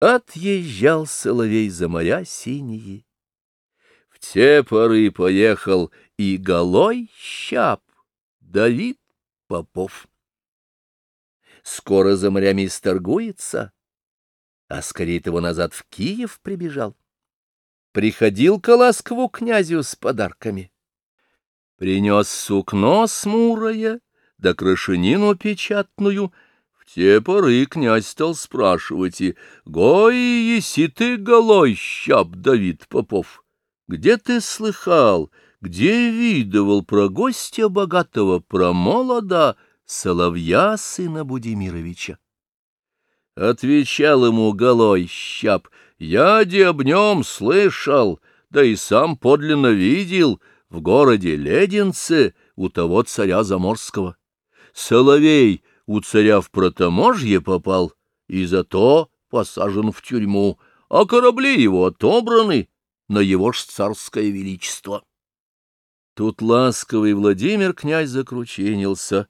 Отъезжал соловей за моря синие. В те поры поехал и голой щап Давид Попов. Скоро за морями сторгуется, а скорее того назад в Киев прибежал. Приходил к Ласкову князю с подарками. Принес сукно смурое, да крашенину печатную — те поры князь стал спрашивать и, «Гой, еси ты голой, щап Давид Попов, где ты слыхал, где видывал про гостя богатого, про молода, соловья сына Будимировича?» Отвечал ему голой щап, «Я де об нем слышал, да и сам подлинно видел в городе Леденце у того царя Заморского. Соловей — у царя в протоможье попал и зато посажен в тюрьму, а корабли его отобраны на его ж царское величество. Тут ласковый Владимир князь закрученился.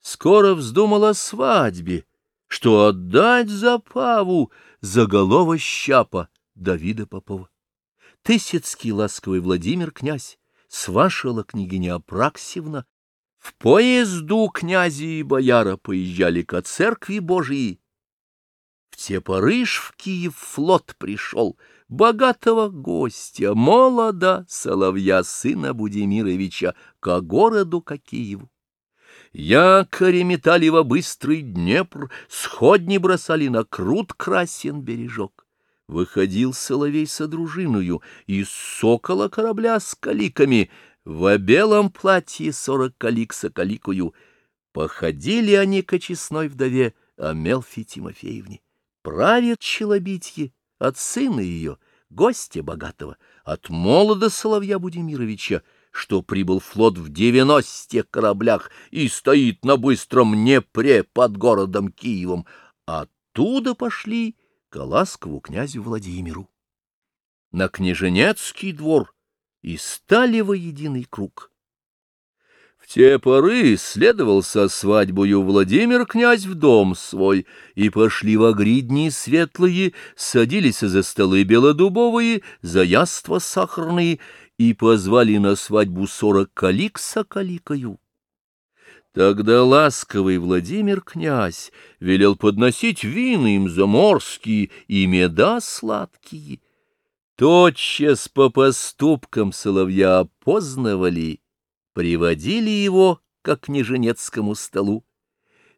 Скоро вздумал о свадьбе, что отдать за Паву заголово щапа Давида Попова. Тысяцкий ласковый Владимир князь, свашила княгиня Апраксевна, в поезду князи и бояра поезжали ко церкви Божией. В те поры ж в Киев флот пришел, богатого гостя, молода соловья сына Будимировича, ко городу, ко Киеву. Якори метали во быстрый Днепр, сходни бросали на крут красен бережок. Выходил соловей со дружиною, из сокола корабля с каликами — в белом платье сорок калик соколикую. Походили они к очистной вдове Амелфи Тимофеевне. Правит челобитье от сына ее, гостя богатого, от молода Соловья Будимировича, что прибыл флот в девяносте кораблях и стоит на быстром Днепре под городом Киевом. Оттуда пошли к Ласкову князю Владимиру. На княженецкий двор — и стали во единый круг. В те поры следовал со свадьбою Владимир князь в дом свой, и пошли в гридни светлые, садились за столы белодубовые, за яства сахарные, и позвали на свадьбу сорок калик с окаликою. Тогда ласковый Владимир князь велел подносить вины им заморские и меда сладкие, Тотчас по поступкам соловья опознавали, приводили его к княженецкому столу.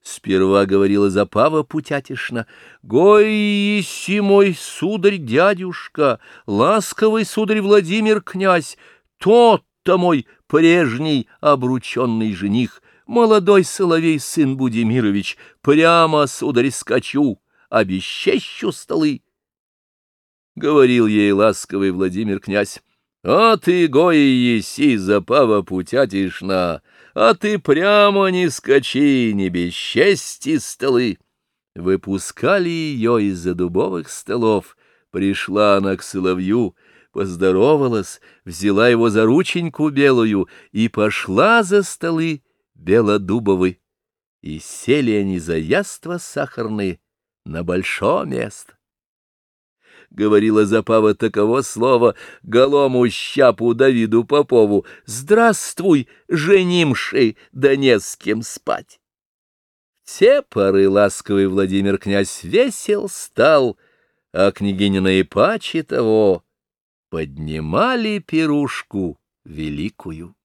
Сперва говорила Запава путятишна, «Гой, еси мой сударь-дядюшка, ласковый сударь Владимир князь, тот-то мой прежний обрученный жених, молодой соловей сын Будимирович, прямо, сударь, скачу, обещещу столы» говорил ей ласковый Владимир князь. «А ты, гои еси, запава путятишна, а ты прямо не скачи, не бесчести столы!» Выпускали ее из-за дубовых столов. Пришла она к соловью, поздоровалась, взяла его за рученьку белую и пошла за столы белодубовы. И сели они за яства сахарные на большое место говорила Запава таково слово голому щапу Давиду Попову, «Здравствуй, женимши, да не с кем спать». В те поры ласковый Владимир князь весел стал, а княгиня наипаче того поднимали пирушку великую.